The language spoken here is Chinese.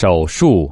手术